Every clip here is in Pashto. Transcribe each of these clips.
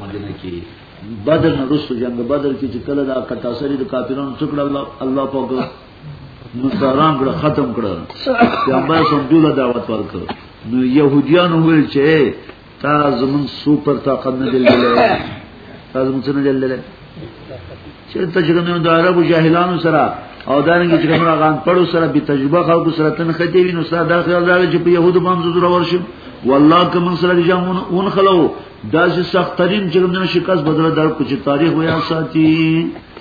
مدینه کې بدر نه رسو جنگ بدر کې چې کله دا کټاسری د کافرانو څکړه الله الله پاک نو سلام کړه ختم کړه پیغمبر صلی الله علیه وسلم دعوت ورکړ نو يهوديان ویل چې تا زمون سوپر طاقت نه دل دل تا زمون څه نه دل دل چې ته چې کومه د عربو جاهلانو سره او دانګي چې کومه غان پړو سره به تجربه خلکو سره تن ختی وینو سره دا خیال دا چې په يهودو باندې زور ورشم والله کوم سره چې جامون اون خلو دا چې سخت ترين چې کومه شکست بدل در کو چې تاریخ ویا ساتي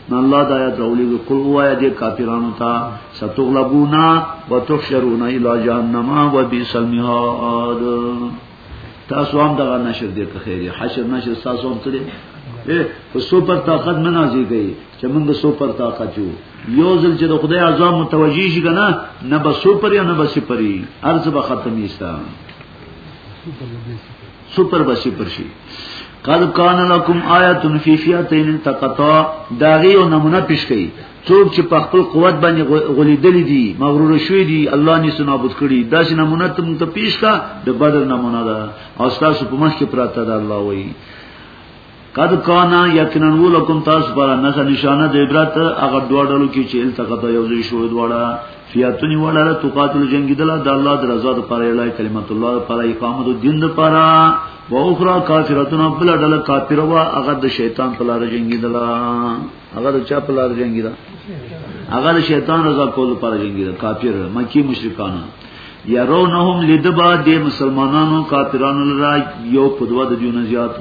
نو الله د آیات راولي کول وایا دې کافرانو ته ستغلبونا وتحشرونا الى جهنم وبئس المهاد تاسو هم دغه نشر دې که خیر حشر نشر تاسو هم کړی په سپر طاقت نه نازي کوي چې موږ سپر طاقت یو یو ځل چې د خدای عذاب متوجي شي کنه نه به سپر یا نه به سپري ارز به ختمي ستا سپر به سپر شي قد کان لکم آیتن فی فیاتین تقطا داغی او نمونه پیش کئی څوک چې په خپل قوت باندې غلیدلې دي مغرور شوی دي الله ني سنابود کړي دا چې نمونه ته مونږ ته پیش کا د بدر نمونه ده او تاسو په مخ کې پراته ده الله وایي قد کانا یقینا ولکم تاسو پر نه نشانه د عبرت هغه دوه ډلو کې چې التقط یو ځای شو دواړه فیاتونی وړه تقاتل جنگیدل د الله د رضا لپاره الای کلمت الله لپاره اقامت الدین لپاره و اخرى کافرتون بل ډله کافر وا هغه د شیطان په لار جنگیدل هغه د چا په لار جنگي دا هغه د شیطان رضا کول پر جنگي دا کافر مکی مشرکان يرونهم لدبا د مسلمانانو کافرانو لرا یو په دوه د جون زیات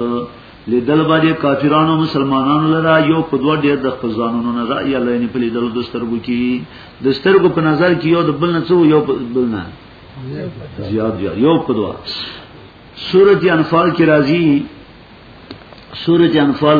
لیدل باندې کافرانو مسلمانانو لرا یو په دوه ډیر د خزانونو نه رأی الله نه په لیدل د سترګو کې د سترګو په نظر کې یو د بل نه څو یو بل نه زیات زیات یو په دوه سورۃ انفال کې راځي سورۃ انفال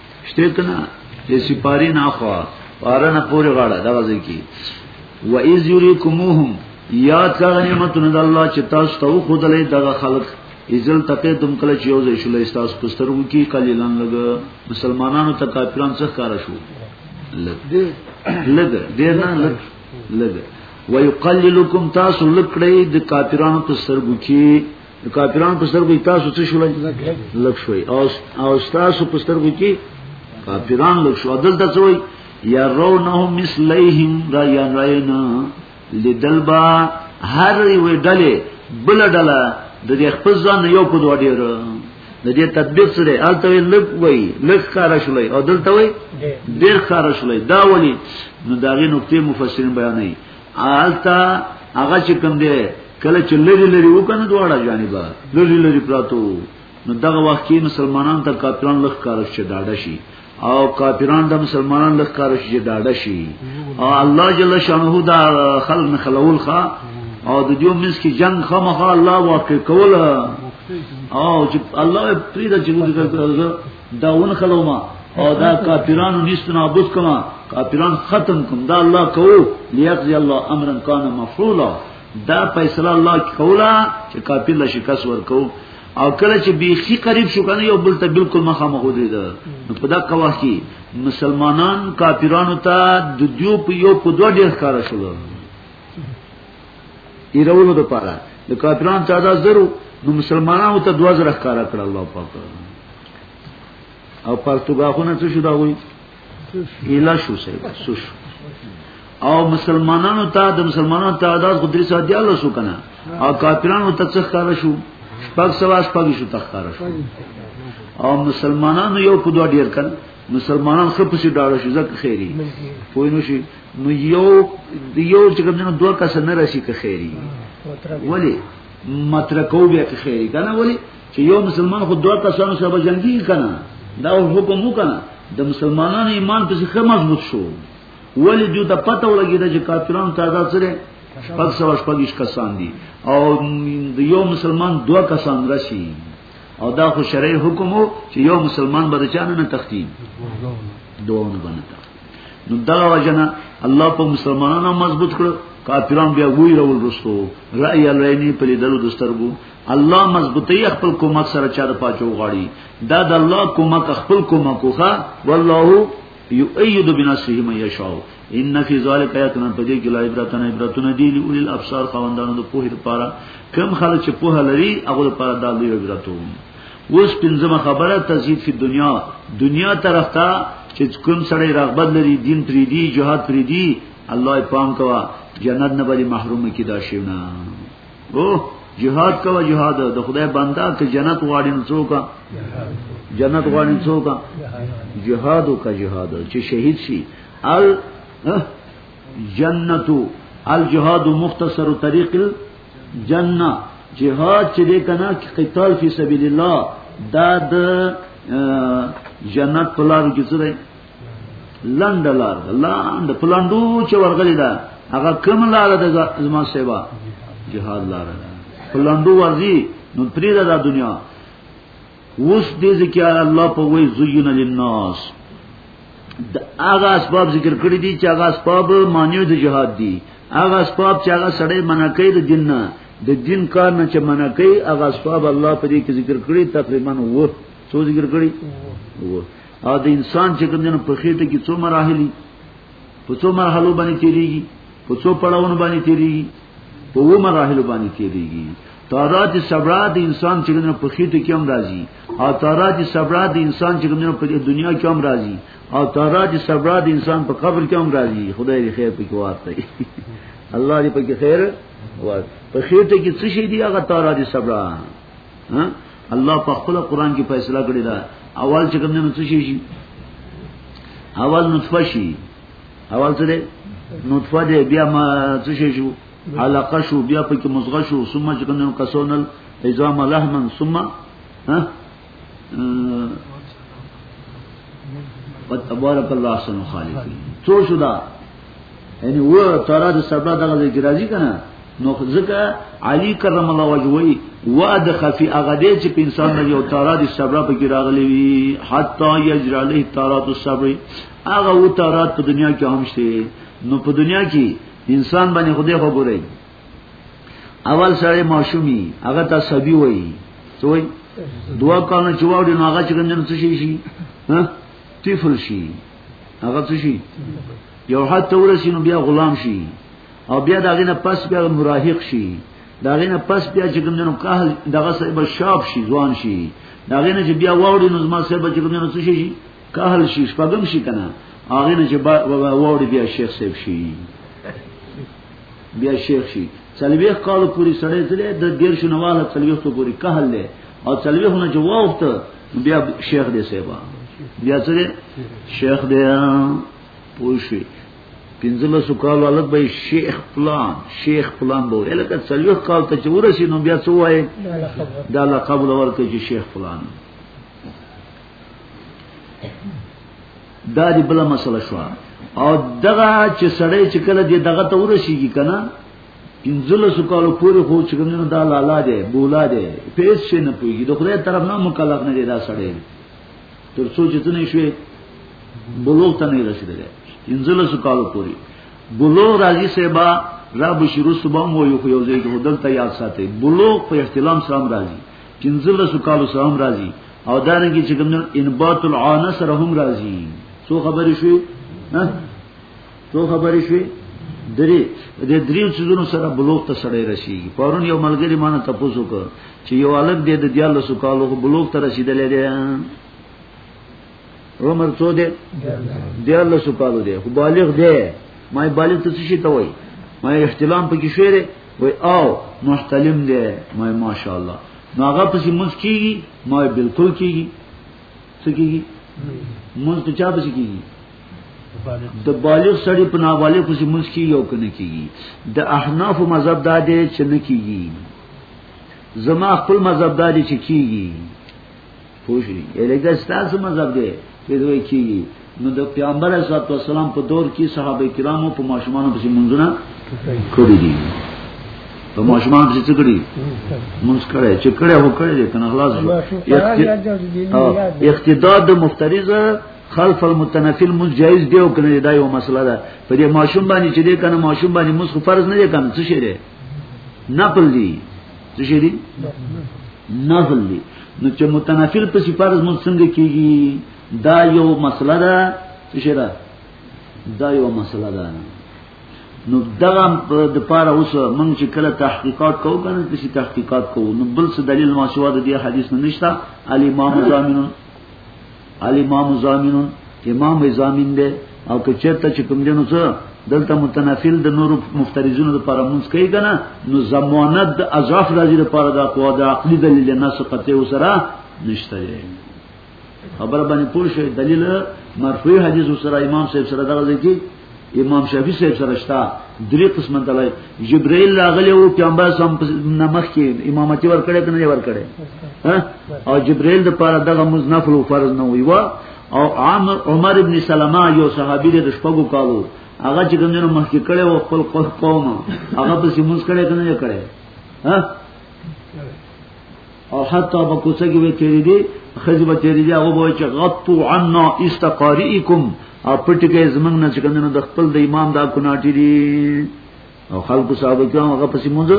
شته کنه د سپاری نه خو پارنه پوری غاړه دا وځي کی و اذ یریکموهم یا څنګه نعمتونه د الله چې تاسو ته خو دلې دغه خلق ازل تکه تم کله چې یو ځای شولې تاسو پسترو کی قلیلان لګ مسلمانانو ته کافرانو څخه کار شو لګ لګ ډیر نه لګ لګ ويقللکم تاسو لکړی د کافرانو په سرګو کې د کافرانو په سترګو کې تاسو څه شول لک شوي او او تاسو په سترګو کې کافران لک شو دلته څه وي یا رونهم مثلیهم را یا راینا لدلبا هر یو ډله بل ډله د دې خپل ځان یو په دوه ډیر د دې تطبیق سره الته لک وي لک کار شولای او دلته وي ډیر کار شولای دا ونی نو داغه نقطې مفسرین بیانوي آلتا هغه چې کوم دی کله چې لری لری وکنه دواړه جانبه لری لری پراتو نو دغه وخت کې مسلمانان ته کافران لخ کار شي داډه شي او کافران د مسلمانان لخ کار شي داډه شي او الله جل شانه دا خلق نه خلول خا او د دې منځ کې جنگ خامخا الله واقع کوله او چې الله پرې د جنگ دا ون خلوما او دا کافرانو نشت نابود کما کافران ختم کم دا الله کو لیقضی الله امرا کان مفعولا دا فیصله الله کولا چې کافر له شکست ورکو او کله چې بیخي قریب شو کنه یو بل ته بالکل مخامخ ودرید نو په دا کوا کې مسلمانان کافرانو ته د دیو په یو په دوه ډیر ښکارا شول ایرولو د پاره د کافرانو تعداد زرو نو مسلمانانو ته 2000 ښکارا کړ الله پاک او پرتګاخونه څه شو دا وایي ایلا شو سه شو او مسلمانانو ته د مسلمانانو تعداد خو درې ساعت یاله شو کنه او کافرانو ته څه ښکارا شو شپږ سوا شپږ شو تخکارا شو او مسلمانانو یو په دوه ډیر کړ مسلمانان خپل څه ډاړه شو ځکه خیری پوینو شي نو یو یو چې کوم نه دوه کس نه راشي که خیری ولی مترکو بیا که خیری کنه ولی چې یو مسلمان خو دوه کسانو سره جنگي کنه دا حکم وکنه د مسلمانانو ایمان په څخه مضبوط شو ولی دوی ته پته ولګیده چې کافرانو تعداد سره پک سو شپږش کسان دي او یو مسلمان دوه کسان راشي او دا خو شرعي حکم وو چې یو مسلمان به چانه نه تختی دوه نه بنتا نو دا وجنه الله په مسلمانانو مضبوط کړ کافران بیا وی رول رسو رأی الرینی په لیدلو د سترګو الله مضبوطی خپل کومک سره چا د پاچو غاړي دا د الله کومک خپل کومک وخا والله یؤید بنصره من یشاء ان فی ذلک آیاتنا پدې کې لا عبرتن عبرتونه دی لول الابصار خوندانو د پوهې لپاره کم خلک چې پوهه لري هغه لپاره دا لوی عبرتونه اوس پنځمه خبره تزهید فی دنیا دنیا طرف ته چې کوم سړی رغبت لري دین پری دی جهاد پری دی الله پام کوا جنت نه بری محروم کی دا شیونه او جهاد کوا جهاد د خدای بندا ته جنت غواړي نو څوک جنت غواړي څوک جهاد او کا جهاد چې شهید شي ال جنتو الجهاد مختصر طریق جنہ جهاد چې دې کنا کې قتال فی سبیل الله دا د جنت په لار کې څه دی لند لار لاند پلاندو چې ورغلی دا هغه کوم لار ده زما سیوا جهاد لار ده پلاندو ورځي نو پریدا د دنیا اوس دې ځکه الله په وای زوینا للناس د هغه اسباب ذکر کړی دي چې هغه اسباب مانیو د جهاد دي هغه اسباب چې هغه سړی منع کوي د دین نه د دین کار نه چې منع کوي هغه اسباب الله په دې کې ذکر کړی تقریبا وو څو ذکر کړی وو او د انسان چې کوم نه په خېټه کې څو مراحل په څو مرحلو باندې تیریږي په څو پړاوونو باندې تیریږي په و مراحلو باندې تیریږي تارات صبرا د انسان چې ګنه په خېټه کې هم راځي او تارات صبرا د انسان چې ګنه په دنیا کې هم راځي او تارات صبرا د انسان په قبر کې هم راځي خدای دې خیر پکې واته الله دې پکې خیر واته په خېټه کې څه شي دی هغه تارات صبرا ها الله په خپل قران کې فیصله کړی دا اول چې کوم نه څه شي اول نطفه شي اول څه دی نطفه دی بیا ما څه شي شو علاقه شو بیا پکې مزغه شو ثم چې کوم نه کسونل عظام لحمن ثم ها قد تبارك الله احسن الخالقين څو شو دا یعنی و ترا د سبا دغه ذکر راځي کنه نو ځکه علی کرم الله وجهوی وا د خفی هغه دې چې په انسان نه یو تارا د صبر په کې راغلی وي حتا یجرا له تارا د صبر هغه و تارا په دنیا کې هم شته نو په دنیا کې انسان باندې خدای خو ګوري اول سره ماشومی هغه ته سبي وای څوی دوا کانه چواو دی نو هغه چې ګندنه څه شي شي ها طفل شي هغه څه شي یو حد ته ورسینو بیا غلام شي او بیا داغه نه پس بیا مراهق شي داغه نه پس بیا چې کوم جنو کاهل دغه صاحب شاب شي ځوان شي داغه نه چې بیا واوړي نو زما صاحب چې کوم جنو څه شي کاهل شي شپږم شي کنه هغه نه چې واوړي بیا شیخ صاحب شي بیا شیخ شي څلويخ کال پوری سړی زله د دیر شنواله څلويخ ته پوری کهل له او څلويخ نه جواب ته بیا شیخ دې سیبا بیا څه دې شیخ دې پوښي پنځله سو کال ولادت به شیخ پلان شیخ پلان به ویل کړه څلوخ کال ته چې ورسی نو بیا څه وایي دا لقب لور کې چې شیخ پلان دا دی بل مسله شو او دغه چې سړی چې کله دغه ته ورسیږي کنه انزل سکالو پوری خو چې کوم نه دا لالا دی بولا دی پیس شي نه پوي د خدای طرف نه مکلف نه دی دا سړی تر څو چې تنه شوي بلوغ ته نه رسیدل انزل سکالو پوری بلوغ راځي سبا را بشرو صبح مو یو خو یو ځای کې هدل ته یاد ساتي بلوغ په احتلام سره راځي انزل سکالو سره راځي او دا نه کې چې کوم نه انبات العانه سره هم راځي څو خبرې شوي څو خبرې شوې درې د دریو چیزونو سره بلوغ ته سړی رسیږي پرون یو ملګری مانه تاسو کو چې یو الګ دې د دیالو سو کالو بلوغ ته رسیدلې دی عمر څو دی دیالو سو کالو دی خو بالغ دی ما بالغ ته څه ته وای ما احتلام پکې شوې دی وای او محتلم دی ما ماشاءالله نو هغه پسې مونږ کیږي ما بالکل کیږي څه کیږي مونږ ته چا پسې کیږي د بالغ سړی په نابالغ خو موږ کی یو کنه کیږي د احناف مذهب دا دی چې نه کیږي زما خپل مذهب دا دی چې کیږي پوښی الګا ستاسو مذهب دی چې دوی کیږي نو د پیغمبر اسلام والسلام په دور کې صحابه کرامو په ماشومانو پسې منځونه کړی دي په ماشومان چې څه کړی مونږ کړی چې کړی هو کړی کنه خلاص اقتداد د مفترض خلف المتنفل مز جایز دی او کنه دا یو مسله ده په دې ماشوم باندې چې دې کنه ماشوم باندې مز خو فرض نه دی کنه څه شي دی نفل دی څه شي دی نفل دی نو چې متنفل په فرض مز څنګه کیږي دا یو مسله ده څه شي ده دا یو مسله ده نو دغه د پاره اوس مونږ چې کله تحقیقات کوو کنه چې تحقیقات کوو نو بل څه دلیل ما شوا د دې حدیث نه نشته علی امام ضامن علی امام زامن امام زامن دی او که چرته چې کوم جنو څه دلته متنفل د نور مفترزونو لپاره مونږ کوي کنه نو ضمانت د اضاف راځي لپاره د قوا د عقلي دلیل نه سقطه وسره نشته خبر باندې پوه شئ دلیل مرفوع حدیث سره امام صاحب سره دغه ځکه امام شافعي صاحب سره شتا درې قسمه دلای جبرائیل راغلی او پیغمبر سم نمخ کې امامتي ور کړې کنه ور کړې او جبرائیل د پاره دغه مزنفل او فرض نه ویوا او عام عمر ابن سلمہ یو صحابي د شپږو کالو هغه چې کوم نه مخ کې کړي او خپل قوم هغه په سیمونز کړي کنه کړي ها او حتی په کوڅه کې وي تیرې دي خځې به تیرې دي هغه وایي چې غطو عنا استقاریکم او پټ کې زمنګ نه چې کنه د خپل د امام دا کناټی دي او خلکو صاحب کې هغه پسې مونږ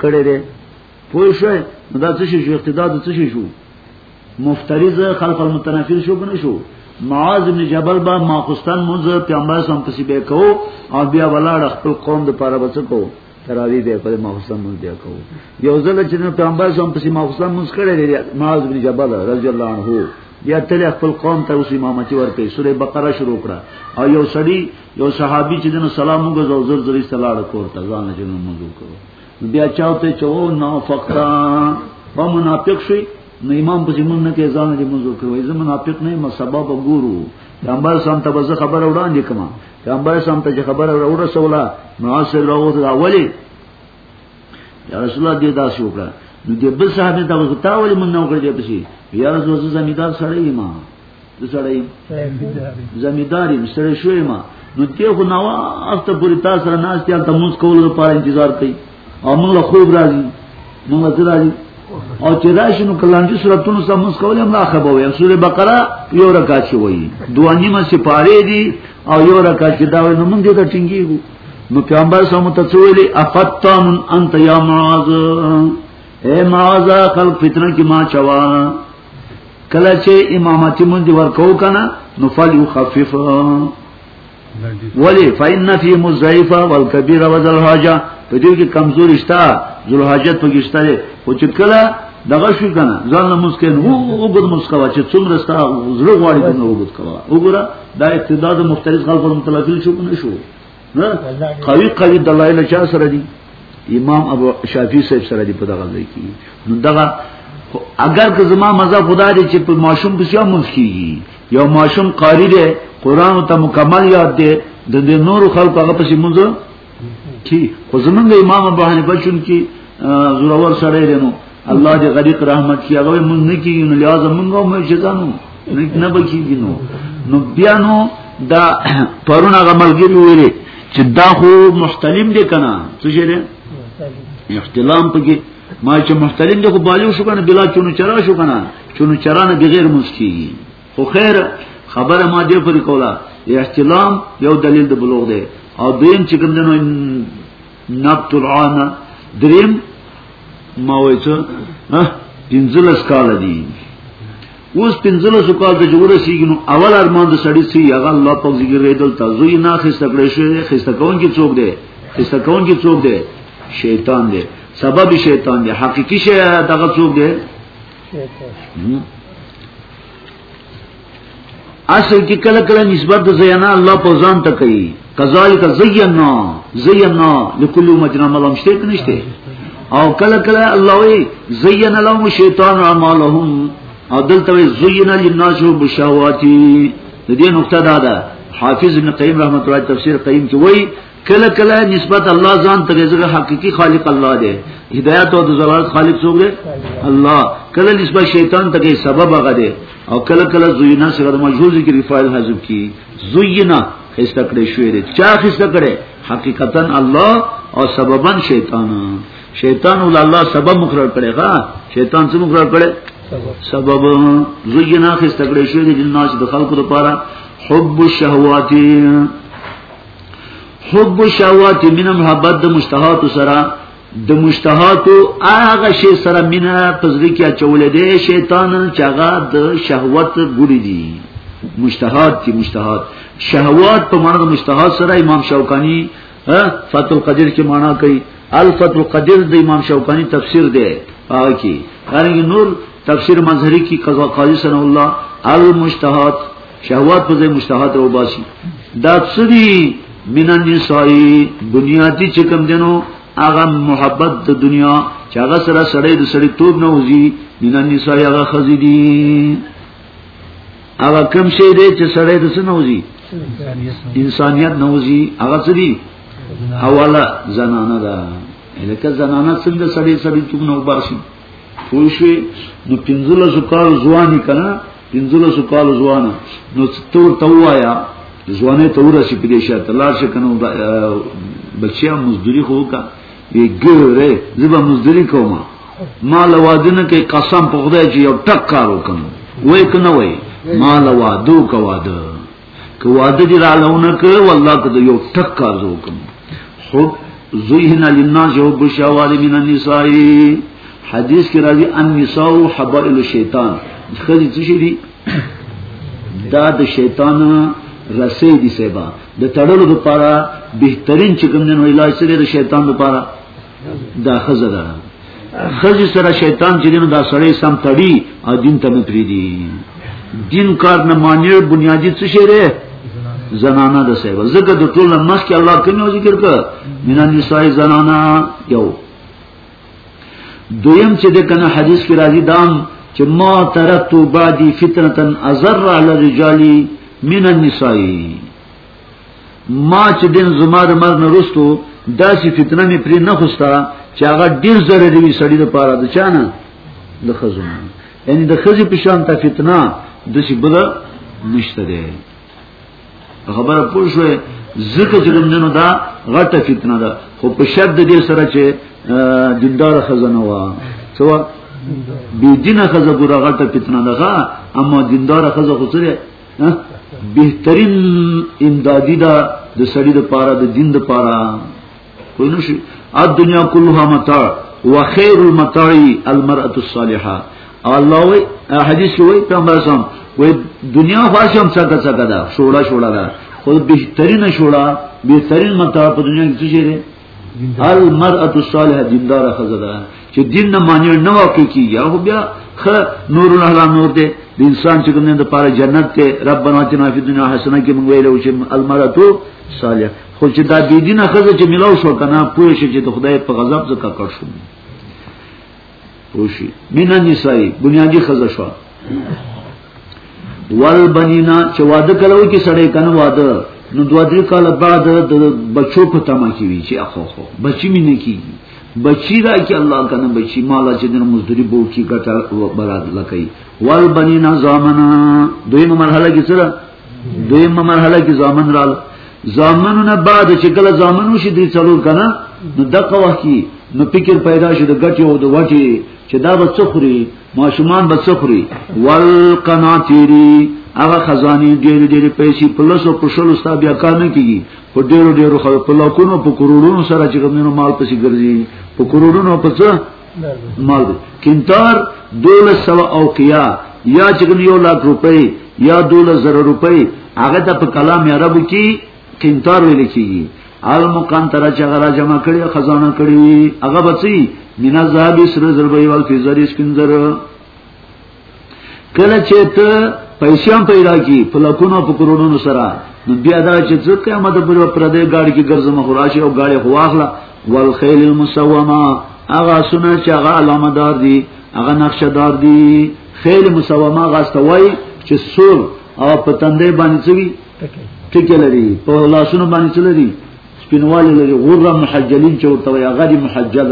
کړي دي پوه شو دا څه شي اقتدا د څه شي شو مفترض خلف المتنفر شو کنه شو معاذ بن جبل با ماخستان منځ پیغمبر سم پسې به کو او بیا ولاړ خپل قوم د پاره بچو تراوی به په ماخصم مونږ بیا کوو یو ځل چې نو پیغمبر سم په ماخصم مونږ کړی دی معاذ بن جبل رضی الله عنه بیا تل خپل قوم ته اوس امامتي ورکړي سوره بقره شروع کړه او یو سړی یو صحابي چې دنو سلام موږ زو زر زری سلام کوته ځان له جنو موږ کړو بیا چاوته چو نو فقرا په منافق شي نو امام په جمون نه کې ځان له موږ کړو زه منافق نه ما سبب ګورو پیغمبر سم ته خبر وړاندې کما کعبه سم ته خبره ورسوله نو اصل راوته دا ولی یا رسول الله دې داسې وکړه نو دې بل صاحب ته وتا ولی مونږ نو کړې پسی یا رسول الله زمیدار سره یې ما د سره یې زمیدار یې سره شوې ما نو دې خو نو وخت پوری تاسو سره ناس ته مونږ کول لپاره انتظار کوي او موږ له خوب راځي موږ ته راځي او چې راشي نو کلانجي سورتونو سره موږ کولای موږ خبر وایو سورې بقره یو رکعت شي وایي دوه نیمه سي پاره دي او یو رکعت چې دا وایي نو موږ دې ته ټینګیږو نو پیغمبر صلی الله علیه وسلم افتان انت یا معاذ اے معاذ خلق فتنه کی ما چوا کله چې امامتی مونږ ورکو کنه نو فل یخفف ولی فإن فی مزعفه والکبیر وذل حاجه په دې کې کمزوري شته ذل حاجت په کې شته خو چې کله دغه شو کنه ځان له مسکن وو وګد مسکوا چې څومره ستا زړه غواړي کنه وګد کوا وګوره دا اقتدار د مختلف خلکو متلقل شو کنه شو نه قوي قوي دلایل چا سره دي امام ابو شافعي صاحب سره دي په دغه ځای کې نو دغه اگر که زما مزه خدا دې چې په ماشوم بسیا مونږ کیږي یو ماشوم قاری دی قران ته مکمل یاد دی د دې نور خلکو هغه پسې مونږ کی خو زمونږ امام ابو حنیفه چون کی زورور سره دی نو الله دې غریق رحمت کی هغه مونږ نه کیږي نو لہذا مونږ هم شیطانو نه بچیږي نو نو بیا نو دا پرونه غملګری ویلي چې دا خو مختلف دي کنه څه شي اختلام پکې ما چې محترم دغه بالو شو کنه بلا چونو چرا شو کنه چونو چرا نه بغیر مسکی خو خیر خبره ما دې پر کوله احتلام یو دلیل د بلوغ دی او دیم چې کوم دنو نبت العان دریم ما وایته ها انزلس کال دی اوس پنځله سو کال ته جوړه سیږي نو اول ارمان د سړی سی هغه الله په ذکر ریدل تزوی نه خسته کړی شي خسته کون کی څوک دی خسته کون کی څوک دی شیطان دی سبب شیطان دی حقیقی شی دغه څوک دی اصل کې کله کله نسبت د زینا الله په ځان ته کوي کذالک زینا زینا لكل امه عملهم شته کنه شته او کله کله الله وی زین لهم شیطان اعمالهم او دلته وی زین للناس بشواتی د دې نقطه دا ده حافظ ابن قیم رحمت الله تفسیر قیم کې وی کله کله نسبت الله ځان ته زګه حقيقي خالق الله دی هدایت او د زلال خالق څوک دی الله کله نسبت شیطان ته سبب هغه دی او کله کله زوینه سره مجهول ذکر فاعل حذف کی زوینا خسته کړی شوې دي چا خسته کړي حقیقتا الله او سببا شیطان شیطان ول الله سبب مقرر کړي ها شیطان څه مقرر کړي سبب زوینا خسته کړی شوې دي جنات د خلقو لپاره حب الشهوات حب الشهوات من محبت مشتهات سره د مشتهاتو هغه شی سره مینا پزړه کې اچولې دی شیطان چې هغه د شهوت ګوري دي مشتهات دي مشتهات شهوات په معنی د مشتهات سره امام شوکانی فتح القدیر کې معنی کوي الفتح القدیر د امام شوکانی تفسیر دی هغه کې هرګ نور تفسیر مظهری کی قضا قاضی سن الله المشتهات شهوات په ځای مشتهات او باسي دا څدي من النساء دنیا دي چې کوم دینو هغه محبت د دنیا چې هغه سره سړی د سړی توب نه وځي من النساء هغه خزي دي هغه کوم شی دی چې سړی د سن وځي انسانیت نه وځي هغه څه دي حواله زنانه ده لکه زنانه څنګه سړی سړی توب نه وباسي پوه شوې نو پنځلس کالو ځواني که نه پنځلس کالو ځوانه نو ته ورته ووایه ځوانۍ ته ورسې په دې شرط لاړ شې که نه بچیا مزدوري خو وکړه وی ګره زه به مزدوري کوم ما له واده نه کوي قسم په خدای چې یو ټک کار وکړم وای که نه وای ما له واده که واده که واده دی را لونه که والله که یو ټک کار زو کوم حب زیهنا للناس حب الشهوات من النساء حدیث کې راځي النساء حبائل الشیطان خځې څه شي دي دا د شیطان رسې دي سبا د تړلو لپاره بهترین چې کوم نه علاج سره د شیطان لپاره دا خزه ده خزه سره شیطان چې دینو دا سړی سم تړي او دین ته متری دي دین کار نه معنی بنیادی څه شی ده زنانه ده سیو زګه د ټول مخ کې الله کومه ذکر کړ مینا نسای زنانه یو دویم چې د کنه حدیث کې راځي دام چې ما ترتو بعدی فتنه ازر علی الرجال من النساء ما چې دین زما د مرګ نه رستو داسې فتنه مې پرې نه خوستا چې هغه ډیر ضروري وي سړی د پاره د چانه د خزونه یعنی د خزې په شان ته فتنه د څه بل نشته ده خبره پوه شوې ځکه چې دمنو دا غټه فتنه ده خو په شد دې سره چې دیندار خزانه وا څو بی دینه خزه ګره غټه فتنه ده اما دیندار خزه خو سره بهترین امدادی دا د سړی د پاره د دین د پاره کوی نشي ا دنیا كلها متاع وخير المتاع المرأه الصالحه الله وی حدیث وی پیغمبر سم وی دنیا خاصم څنګه څنګه دا شوړه شوړه دا خو بهترین شوړه بهترین متاع په دنیا کې څه شي المرأه الصالحه دیندار خزدا چې دین نه معنی نه واقع کی یا هو بیا خ نور الله نور دې د انسان چې کوم نه د پاره جنت ته ربنا اتنا فی دنیا حسنه کې موږ ویلو چې المرأه صالحه خو چې دا بی دینه خزه چې ملاو شو کنه پوه شي چې د خدای په غضب زکه کړ شو پوشی من النساء بنیادی خزه شو والبنینا چې واده کلو کې سړی کنه واده نو دوه درې کال بعد د بچو په تما کې وی چې اخو خو بچی مې نه کیږي بچی را کې الله کنه بچی مالا چې د مزدوري بو کې ګټه براد لکې والبنینا زامنا دویمه مرحله کې سره دویمه مرحله کې ځامن رال ځامنونه بعد چې کله ځامنو شي درې څلور کنه نو دغه وخت کې نو فکر پیدا شي د ګټي او د وټي چې دا به څخري ماشومان به څخري والقناطيري هغه خزاني ډېر ډېر پیسې په لاسو په شلو ستا بیا کار نه کیږي په ډېر ډېر خلکو په لکونو په کروڑونو سره چې کومینو مال پسې ګرځي په کروڑونو په څه مال دی کینتار دوله سو او کیا یا چې کوم یو لاک روپۍ یا دوله زره روپۍ هغه ته په کلام عربو کې کینتار ویل کیږي المقام تر چې غرا جمع کړي خزانه کړي هغه بچي مینا زابی سر زربې وال فزریس کینزر کله چې ته پیسې هم پیدا کی په لکونو په کروڑونو سره نو بیا دا چې څه قیامت پر پردې گاډي کې ګرځم خوراشي او گاډي خواخله والخيل المسومه هغه سونه چې هغه علامه دار دي هغه نقشه دار دي خیل مسومه غاستوي چې سور او په تندې باندې څوي ټکی لري په لاسونو باندې څه لري سپینوالی لري غره محجلین چې ورته وي هغه دی محجل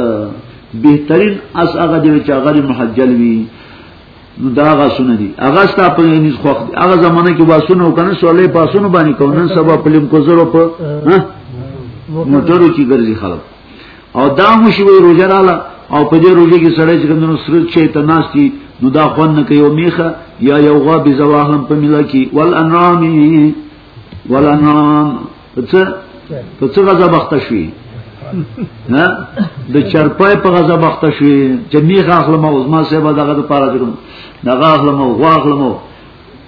بهترین اس هغه دی چې هغه دی محجل وي نو دا هغه سونه دي هغه ستا په یعنی خوخ دي هغه زمانه کې واسونه وکنه سولې پاسونه باندې کونن سبا پلیم کو زرو په موټرو کې ګرځي خلک او دا مو شی وي روزه رااله او په دې روزه کې سړی چې کومو سره چې ته ناشتي نو دا خوان نه کوي میخه یا یو غا بزواهم په ملکی والانعام والانعام په څه په څه غضب اخته شوی نه د چرپای په غضب اخته شوی چې میخ اخلم او زما سیبا دغه لپاره جوړم دغه اخلم او غوا اخلم او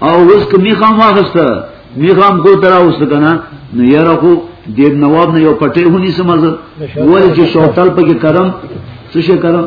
اوس که میخ هم واغسته میخ هم کو ترا اوس کنه نو یاره خو دیر نواب نه یو پټه هونی سمزه ولې چې شوتل پکې کرم څه شي کرم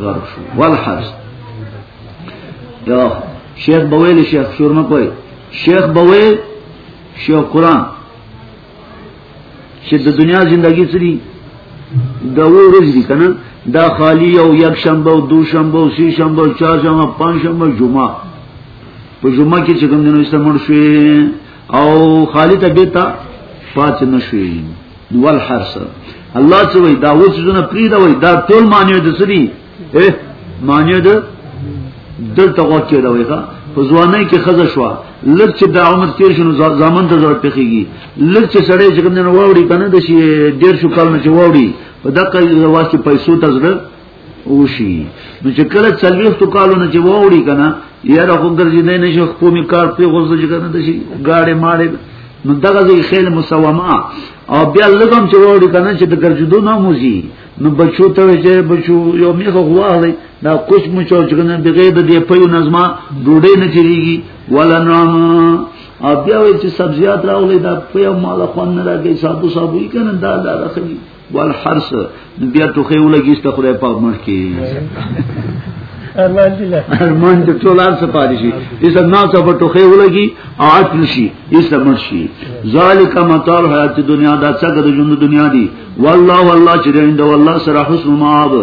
ورشو والحرس یا شیخ بویل شیخ شور نه کوي شیخ بویل شیخ قران چې د دنیا ژوندۍ سری دا و ورځ دي کنه دا خالی او یک شنبه او دو شنبه او سی شنبه او چهار شنبه پنځ شنبه جمعه په جمعه کې چې کوم دنو استعمال شوی او خالی ته بیتا پات نشوي نو ول حرس الله څه وای دا اوس زونه پری دا وای دا ټول معنی د سری اے معنی د دلته غوږ کې دا وای ښا په ځواني کې خزه شو لږ چې د عمر تیر شنو ځامن ته ضرورت پیږي لږ چې سړی چې کوم نه ووري کنه د شي ډیر شو کال نه چې ووري په دغه واسطه پیسو ته ضرورت اوشي نو چې کله څلويختو کالو نه چې ووري کنه یاره خو ګرځي نه نشو خپل می کار په غوځ چې کنه د شي گاډي ماړي نو دغه ځای خیل مسومه او بیا لګم چې ووري کنه چې د ګرځدو نه موزي نو بچو ته چې بچو یو میخه غواړي دا کوش مو چو چې کنه بغیر د دې په یو نظم ډوډۍ نه چلیږي ولا نام او بیا وایي چې سبزیات راولې دا په یو مال خوان نه راګي ساتو ساتو یې کنه دا دا راخلي وال حرس بیا ټوخه ولګی ست خدای په مخ کې ارمان دي ارمان دې ټول ارسه پاتې شي ایسه نو څه په ټوخه ولګي او اټل شي ایسه مړ شي ذالک متال حیات دنیا دا څنګه د ژوند دنیا دی والله والله چې رند والله سره حسن ماب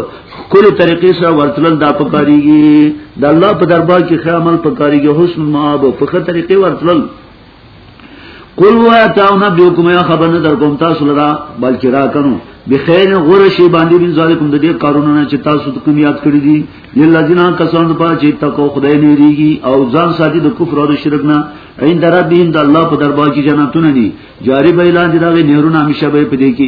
کل طریقې سره ورتلل دا پکاريږي د الله په دربار کې خامل پکاريږي حسن ماب په خه طریقې ورتلل قل و اتاو نبیوکم یا خبر نه در کوم تاسو لرا بلکې را کنو بخیر غره شی باندې بن ذالکم د دې کارونه نه چې تاسو ته کوم یاد کړی دي للذین کسان په چې تکو خدای نه دیږي او ځان ساتي د کفر او شرک نه عین دربهم د الله په دربار کې جنتونه دي جاری به اعلان دي دا نهرونه همیشه به پدې کې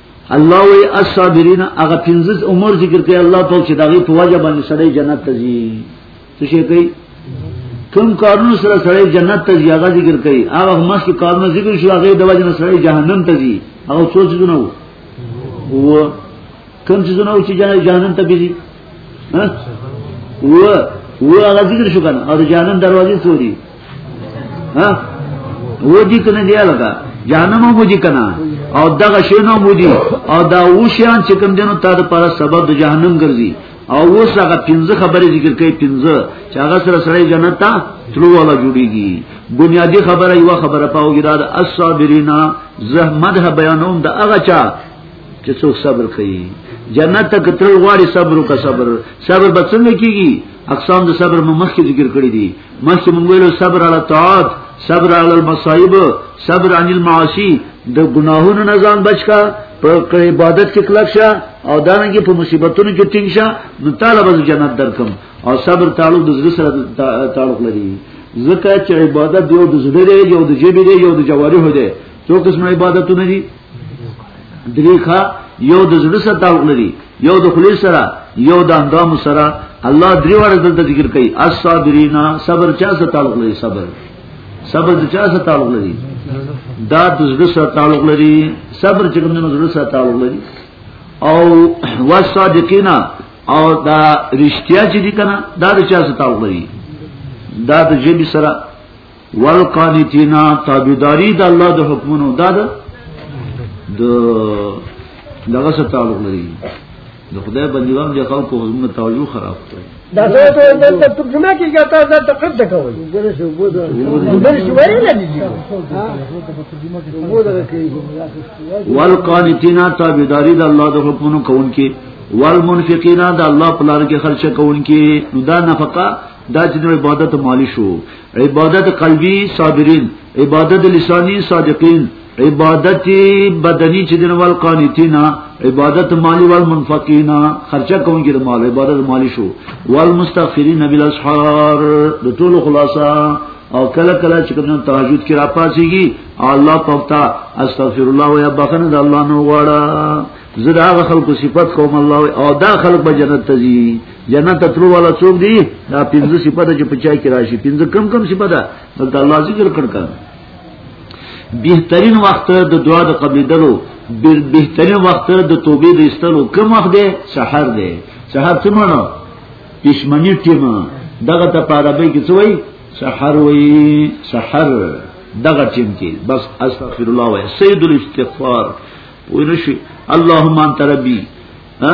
الله وی الصابرین هغه پنځه عمر ذکر کوي الله پاک چې داغي په وجه باندې سړی جنت ته ځي څه شي کوي کوم کارونو سره سړی جنت ته ځي هغه ذکر کوي هغه مس کارونه ذکر شو هغه د وجه نه سړی جهنم ته ځي هغه څو څه نه وو کوم څه نه وو چې جهنم ته ځي ها و و هغه ذکر شو کنه او د جهنم دروازې څوري ها و دي کنه دی لگا جهنم مو دي کنه او دغه شنو مو دي او دا وشیان چې کوم دینو تا د پر سبب د جهنم ګرځي او اوس هغه پنځه خبرې ذکر کوي پنځه چې هغه سره سره جنت ته تلو ولا جوړيږي بنیادی خبره یو خبره پاوګی دا الصابرینا زحمت بیانوم د هغه چا چې څوک صبر کوي جنت ته کتل غواړي صبر وکړه صبر صبر به څنګه کیږي اقسام د صبر مو مخکې ذکر کړی دي مخکې مونږ ویلو صبر علی طاعات صبر علی المصائب صبر عن المعاصی د ګناهونو نه ځان بچ کا په عبادت کې کلک شه او دانګي په مصیبتونو کې ټینګ شه نو تعالی به جنت درکم او صبر تعلق د زړه سره تعلق لري ځکه چې عبادت یو د زړه دی یو د جیب دی یو د جوارح دی څو قسم عبادتونه دي دریخه یو د زړه سره تعلق لري یو د خلی سره یو د اندام سره الله درې وړه دلته ذکر کوي الصابرینا صبر چا سره تعلق لري صبر صبر د چا سره تعلق لري دا د زړه سره تعلق لري صبر چې کوم د زړه سره تعلق لري او والصادقینا او دا رښتیا چې دي کنه دا د چا سره تعلق لري دا د جبی سره والقانتینا تابعداری د الله د حکمونو دا ده د دغه سره تعلق لري د خدای بندګان د خلکو حکومت توجه خراب کړي دا څه ته د ترجمه کې ګټه دا تقد د کوي ګره شو بو دا ګره شو وایي نه دي والقانتینا تابعداری د الله د حکمونو کوونکي والمنفقینا د الله په لار کې خرچه کوونکي نو دا نفقه دا چې عبادت مالی شو عبادت قلبي صابرین عبادت لسانی صادقین عبادت بدنی چې دین ول قانتینا عبادت مالی ول منفقینا خرچه کوونکی د مال عبادت مالی شو ول مستغفرین بالاسحار د ټول خلاصہ او کله کله چې کوم تهجد کې را پاسيږي الله پختا استغفر الله ويا بخنه د الله نو غواړه زړه خلکو صفت کوم الله او دا خلک به جنت ته ځي جنت ته تلو والا څوک دی دا پنځه صفات چې پچا کې راشي پنځه کم کم صفات دلته الله ذکر کړ کړ بهترین وخت د دعا د قبلېدلو بهترین وخت د توبې د استلو کوم وخت دی سحر دی سحر څه معنی دشمنی ټیم دغه ته په عربی کې څه وایي سحر وایي سحر دغه ټیم کې بس استغفر الله وایي سید الاستغفار ونشي اللهم انت ربي ها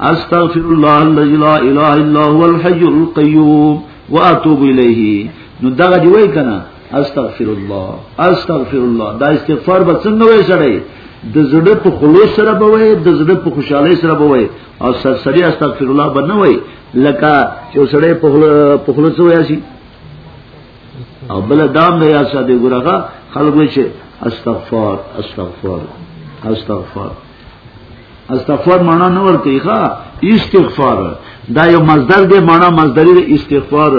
استغفر الله الذي لا اله الا هو الحي القيوم واتوب اليه نو دغه دی وای کنه استغفر الله استغفر الله دا استغفار به څنګه وای سړی د زړه په خلوص سره به وای د زړه په خوشحالي سره به وای او سرسری استغفر الله به نه وای لکه چې سړی په خلوص وای شي او بل دام نه یا ساده ګورغه خلک وای چې استغفار استغفار استغفار استغفار معنا نه ورته ښه استغفار دا یو مصدر دی معنا مصدری دی استغفار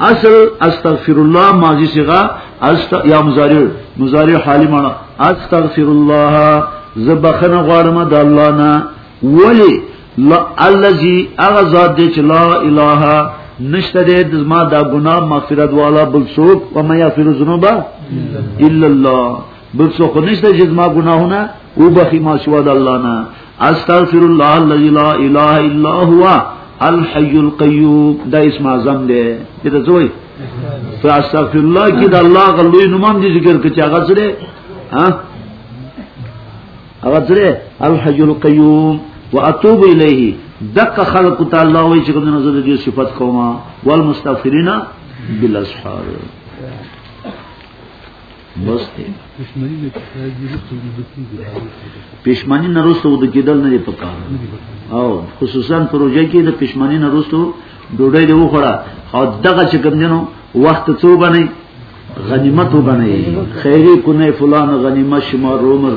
اصل استغفر الله ماضی صيغه است یا مضارع مضارع حالی معنا استغفر الله زبخنه غواړم د الله نه ولی لا الذي اغذات دې چې لا اله نشته دې د ما دا ګناه مغفرت والا بل څوک او ما یغفر ذنوبا الا الله بل څه خو نشته چې زما ګناهونه او بخي ما سوا د الله نه استغفر الله الذي لا اله الا هو الحي القيوم دا اسم اعظم دی دا زوی فاستغفر الله کې د الله غلوی نوم دي ذکر کړي هغه سره ها هغه سره الحي القيوم واتوب الیه دک خلق تعالی وای چې کوم نظر دې صفات کوما والمستغفرین بالاسحار بس دی پښمنی نه روسته ود کېدل نه په کار او خصوصا پروژه کې د پښمنی نه روسته ډوډۍ دی وخوړه او دغه چې کوم جنو وخت څو باندې غنیمت وګڼي خیری کو نه فلان غنیمت شمار عمر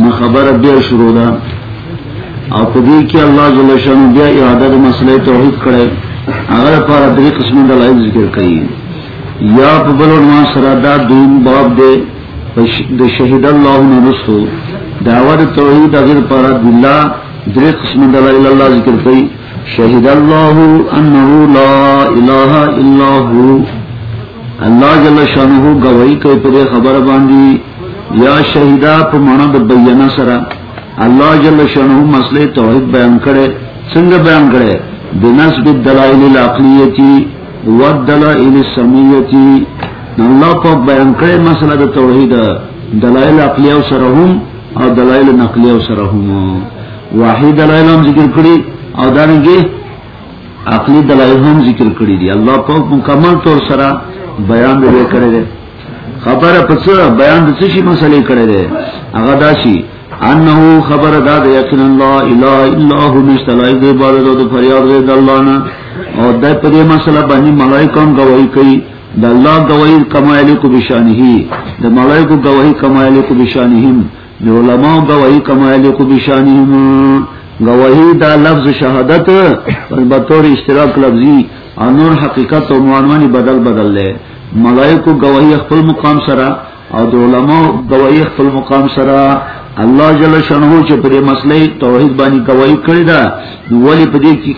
نو خبره بیا شروع ده او په دې کې الله جل شانو بیا اعاده د مسلې توحید کړي هغه لپاره درې قسمه دلایل ذکر کړي یا په بل عنوان سره دا دین باب دی د شهید الله نو رسو داوود توحید هغه لپاره د الله درې قسمه دلایل الله ذکر کړي شهید الله انه لا اله الا هو الله جل شانه گواہی کوي په خبره باندې یا شهیدا په معنا د بیان سره الله جل شانه مسله توحید بیان کړي څنګه بیان کړي بنسب الدلائل العقلیتی والدلائل السمیتی الله په بیان کړي مسله د توحید دلائل عقلیه سره هم او دلائل نقلیه سره هم واحد دلائل هم ذکر کړي او دانګي عقلی دلائل هم ذکر کړي دي الله په مکمل طور سره بیان وکړي خبره پڅ بیان د څه شي مسلې کړې ده هغه داسي انه خبر دا د یقین الله الا الا هو مشتلای د عبادت او د فریاد د الله نه او د په دې مسله باندې ملائکه هم گواہی کوي د الله گواہی کمایلی کو بشانه د ملائکه گواہی کمایلی کو بشانهم دی علماء گواہی کما یلق بشانهم گواہی دا لفظ شهادت پر بطور اشتراک لفظی انور حقیقت او معنی بدل بدل لے ملائکو گواہی خپل مقام سره او د علماء گواہی خپل مقام سره الله جل شانه چې پر مسلې توحید باندې گواہی کړی دا ولی په دې کې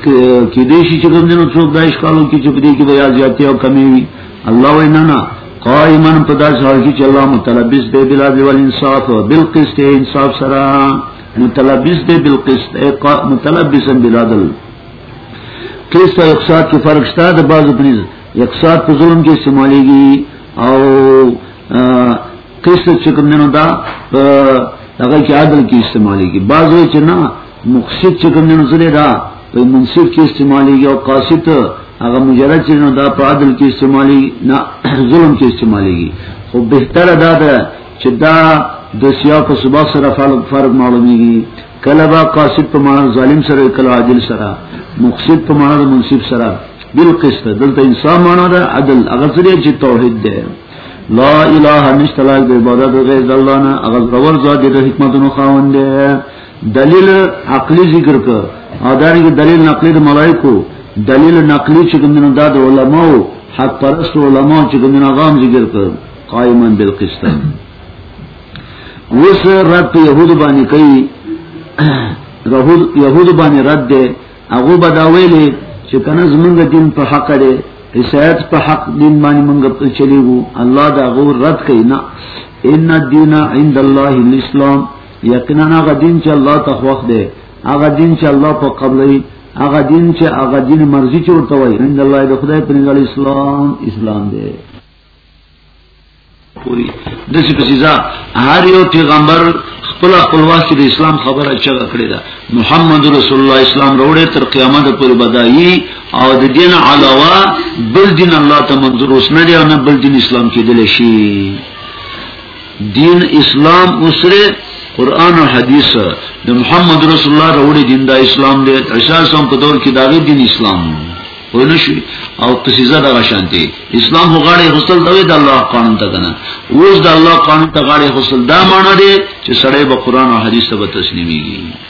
کې دې شي چې کوم نه څوک دا اشکالو کې چې په دې کې بیا زیاتې او کمی وي الله ویننا قائما په داس حال کې چې الله متلبس دی بلا دی ول انصاف بالقسط انصاف سره متلبس دی بالقسط متلبسا بالعدل قسط او اقساط کې فرق شته د بعضو پنځ اقساط په ظلم کې استعمالېږي او قسط چې کوم نه دا هغه کې عدل کې استعمالېږي بعضو چې نه مقصد چې کوم نه نزله دا په منصف کې استعمالي او قاصد هغه مجرد چې نو دا په عدل کې استعمالي نه ظلم کې استعمالي خو بهتر دا ده چې دا د سیاق او سبا سره فرق معلومیږي کله با قاصد په معنا ظالم سره کله عادل سره مقصد په معنا منصف سره بالقسط دلته انسان معنا ده عدل هغه سره چې توحید ده لا اله نشته لا عبادت غیر الله نه هغه ور ذات د حکمتونو خاوند ده دلیل عقلی ذکر ک او دانګه دلیل نقلی د ملائکو دلیل نقلی چې کوم دا د علماو حق پرست علماء چې کوم غام ذکر ک قائما بالقسط وس رد يهود باندې کوي يهود باندې رد ده هغه بداویلې چې کنه زمونږ دین په حق دی عیسایت په حق دین باندې مونږ په چلیږو الله دا غو رد کوي نه ان الدین عند الله الاسلام یقینا هغه دین چې الله ته خوښ دی هغه دین چې الله په قبلې هغه دین چې هغه دین مرضی چې ورته وایي ان الله د خدای په نړۍ اسلام اسلام دی پوری د څه په سزا هر یو پیغمبر خپل خپل واسطه د اسلام خبره چغه کړې ده محمد رسول الله اسلام وروړي تر قیامت پورې بدایي او د دین علاوه بل دین الله ته منظور اوس نه دی او نه بل دین اسلام کېدل شي دین اسلام اسره قران او حدیث د محمد رسول الله وروړي دین دا اسلام دی عیسی سم په دور کې داغه دین اسلام ونه شي او قصیزه دا شانتي اسلام هو غاړي غسل دوی د الله قانون ته کنه اوس د الله قانون ته غاړي غسل دا معنی دی چې سړی به قران او حدیث ته تسلیميږي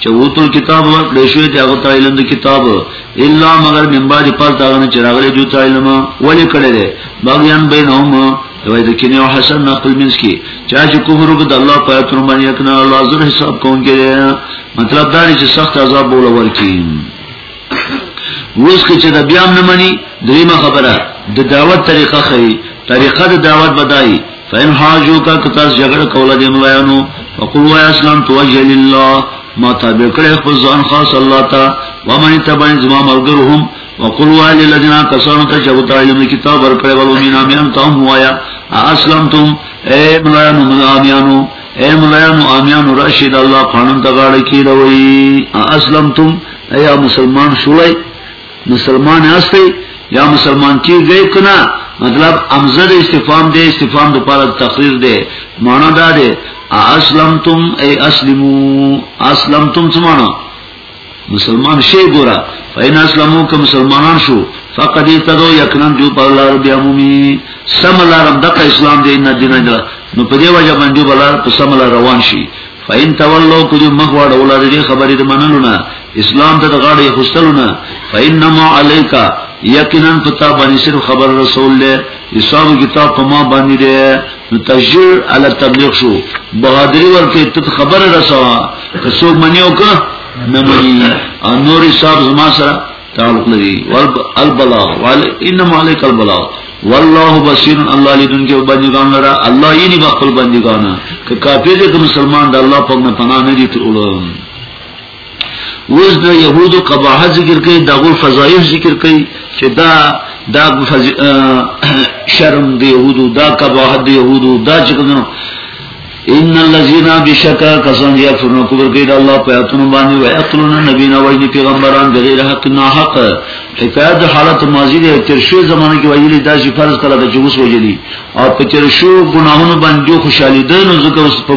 چې وته کتاب ورکړې شوې چې هغه ته علم د کتاب الا مگر من بعد پس دا نه چې راغلي دوی ته علم ولې کړي دي باغیان بینهم دوی د کینه او حسن نقل منس کی چا چې کفر وکړ د الله په اتر باندې یکنه الله زر حساب کوونکی مطلب دا چې سخت عذاب بول ورکی وس کې چې د بیا نه مني دریمه خبره د دعوت طریقه خي طریقه د دعوت بدایي فین حاجو کا کتا جګړه کوله د ملایانو فقل و اسلام توجه لله ما تابع کړه خپل ځان خاص الله تا و من تبعن زما ملګرهم وقل و للذین کسانو ته چې وتا علم کتاب ورکړې ولو مینا میان تم وایا اسلمتم اے ملایانو ملایانو اے ملایانو امیانو رشید الله قانون ته غاړه کیروي اسلمتم ایا مسلمان شولای مسلمان هستی یا مسلمان کیږئ کنه مطلب امزد استفام دی استفام د پاره تقریر دی معنا دا دی اسلمتم ای اسلمو اسلمتم څه معنا مسلمان شی ګورا فین اسلمو که مسلمانان شو فقد تدو یکنن جو پر لار بیا مومی سم لارم دغه اسلام دی نه دینه نو په دې وجه باندې بلار په سم لار روان شي فین تولو کوجو مخ واړول د دې خبرې د منلو نه اسلام ته د غاړې خوستلو نه فینما علیکا یقینا پتا باندې صرف خبر رسول له حساب کتاب په ما باندې دی نو تشجیر علی تبلیغ شو بهادری ورکه ته خبر رسوا که څوک منیو که نه منی نور حساب زما سره تعلق لري والبلاغ انما عليك البلاغ والله بصير الله لیدون کې بندگان لرا الله یې نه خپل بندگان ک کافر دې کوم مسلمان د الله په نه پناه نه دي ټول وز د يهودو قباحت ذکر کوي دغه فضایح ذکر کوي چې دا دا شرم د يهودو دا قباحت د يهودو دا چې کوم ان الذين بشکا کسان چې فرنو کوبر کوي د الله په آیاتونو باندې وای اقلون نبینا وای دي پیغمبران د غیر حق نه حق حکایت حالت ماضی دی تر شو زمانه کې ویلي دا چې فرض کړه د جوس وجلی او په تر شو ګناهونو باندې خوشالي ده نو ځکه اوس په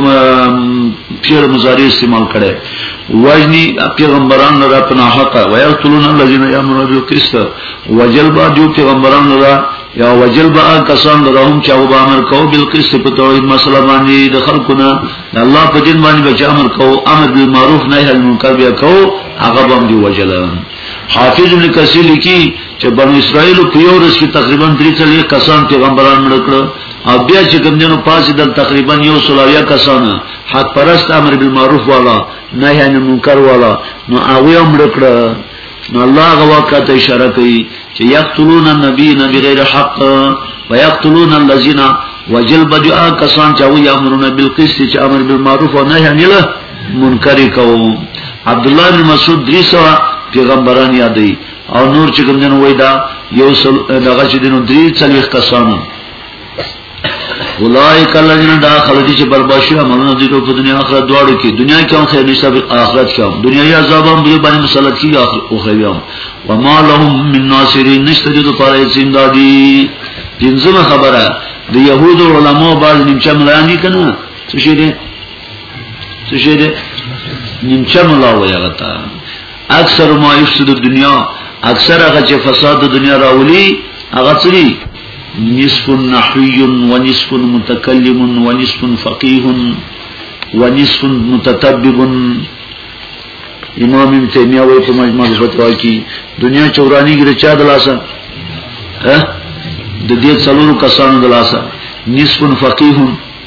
پیر مضارع استعمال کړي وجنی پیغمبران نه را پناه حق وای اقلون الذين یامرون بالقسط وجلبا جو پیغمبران نه یا وجل با کسان لرهم چې او امر کو بالقسط په توحید مسله باندې د خلقنا الله په دین باندې بچ امر کو امر بالمعروف نهی عن منکر بیا کو هغه باندې وجل حافظ ابن کثیر لیکي چې بنو اسرائیل په یو ورځ کې تقریبا 300 کسان پیغمبران مړ کړ او بیا چې ګمندونو پاسې د تقریبا یو سلاویا کسان حق پرست امر بالمعروف والا نهی عن منکر والا نو هغه هم مړ کړ نو الله غو وخت اشاره کوي چې یقتلون النبی نبی غیر حق ويقتلون الذين وجل بدعا کسان چې وي امرونه بالقسط چې امر بالمعروف او نهي عن المنکر کوو عبد الله بن مسعود درې سوا پیغمبران یادې او نور چې کوم جن وای دا یو سل دغه چې دینو درې څلوي کسانو اولائک الذین دا خلک چې برباشي عملونه دي په دنیا آخرت دواړو کې دنیا کې هم خیر نشته په آخرت کې هم دنیاي عذاب هم به باندې مسلط کیږي او خیر هم وما لهم من ناصرین نشته د پاره زندادي پنځمه خبره د يهودو علماء باندې نیمچه ملایانی کنه څه شي دي څه شي دي نیمچه ملا وایي هغه ته اکثر ما یفسد الدنیا اکثر هغه چې فساد د دنیا راولي هغه څه نصف نحوی و نصف متکلم و نصف فقیه و نصف متطبب امام تیمیه وی په مجموع فتوا کی دنیا چورانی کې چا دلاسه د دې څلورو کسانو دلاسه نصف فقیه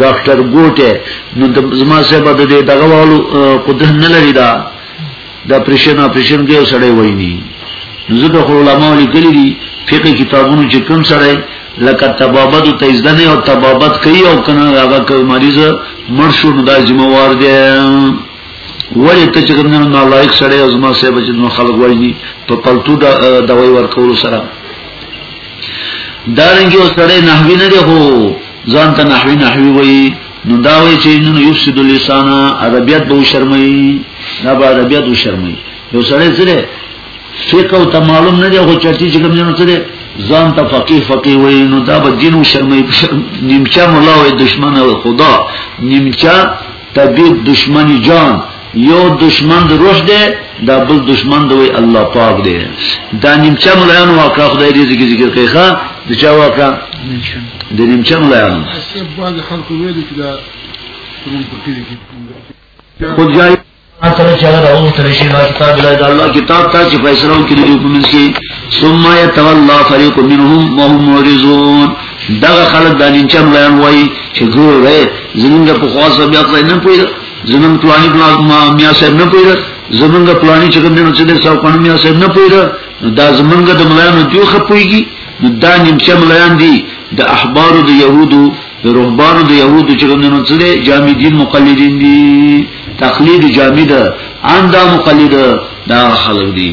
ډاکټر ګوټه نو زما صاحب د دې دغه والو قدرت نه لري دا د پرشن اپریشن کې سړی وای نه ځکه خو علما لیکلي دي فقہ کتابونو چې کوم سړی لکه تبابت او تیزدن او تبابت کوي او کنه هغه کو مریض مړ شو نو دا ذمہ وار دی ولی ته چې کوم نه لایق سړی او زما صاحب چې نو خلک وای دي په پلتو دا دوی ورکول سره دارنګي او سړی نحوی نه دی هو ځان ته نحوی نحوی وای نو دا وای چې نن یفسد اللسان ادبیات به شرمای نه به ادبیات شرمای یو سره سره فقه او تمالم نه دی خو چرتی چې کوم نه سره ځان ته فقيه فقيه وای نو دا به دین او شرمای نیمچا مولا وای دشمن او خدا نیمچا طبیعت دشمن جان یو دشمن د روح دی دا بل دشمن دی الله پاک دی دا نیمچه ملایان واقع خدای دې ذکر ذکر کوي ښا د چا واقع د نیمچه ملایان بعض خلکو ویل چې دا کوم فقیر کې خود جای اصل چې هغه راو تر شي دا کتاب له الله کتاب ته چې فیصله وکړي په منځ کې ثم يتولى فريق منهم وهم معرضون دغه خلک د دینچان بیان وایي چې ګوره زمونږ په خواصه بیا څه نه پوهیږي زمونږ پلاني پلان ما میا صاحب نه پوهیږي زمونږ پلاني چې کوم نه چې د څو قانون میا صاحب نه پوهیږي دا زمونږ د ملایانو دوی خپويږي دا نیمچه ملایان دي د احبارو د يهودو د رهبانو د يهودو چې کوم نه چې جامع دین مقلدین دي تقلید جامع ده ان دا مقلد دا خلک دي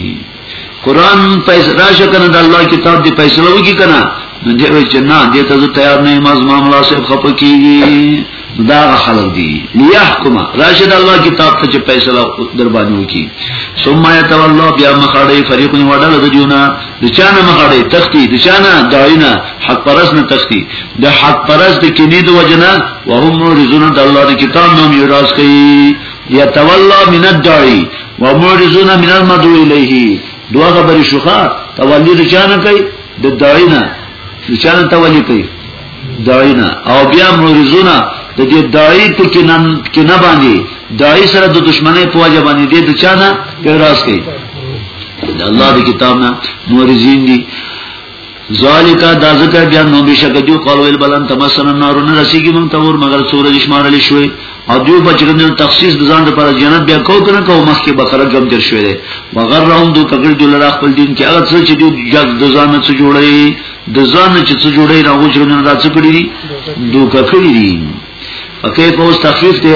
قران پیسې راشه کنه د الله کتاب دی پیسې لوګي کنه نو دی وی چې نه دې ته زه تیار نه یم از معاملې سره خپ کیږي دا خلق دی لیحکم راشه د الله کتاب ته چې پیسې در باندې وکی ثم یتولوا بیا مخړې فریق نه وډل د جونا د چانه مخړې تختی د چانه داینا حق پرس نه تختی د حق پرس د کینې د وجنه وهم رزونه د الله د کتاب نوم یې راز کوي یتولا من الداعی و معرضون من المدعو الیه دو خبری شخا تولی دو چانا کئی دو داعی نا دو چانا تولی کئی داعی نا او بیا معرضون د دې داعی په کینن کې نه باندې داعی سره د دشمنی په وجه باندې دې د چانه اعتراض کوي د الله د کتاب نه مورزین دي ذالکا دا ذکر بیا نو بشک جو قال ویل بلن تمسن النار نه رسیږي مون ته ور مگر سور د شمار لې شوې او دیو بچګن تخصیص د ځان لپاره جنت بیا کو کنه کو مخ کې بقره جام در شوې ده مگر راوم دو کګل دلر خپل دین کې هغه څه چې جګ د ځان څخه جوړې د ځان چې څه جوړې راوځرنه دا څه کړی دي دوکه کړی دي اکه په تخفیف ته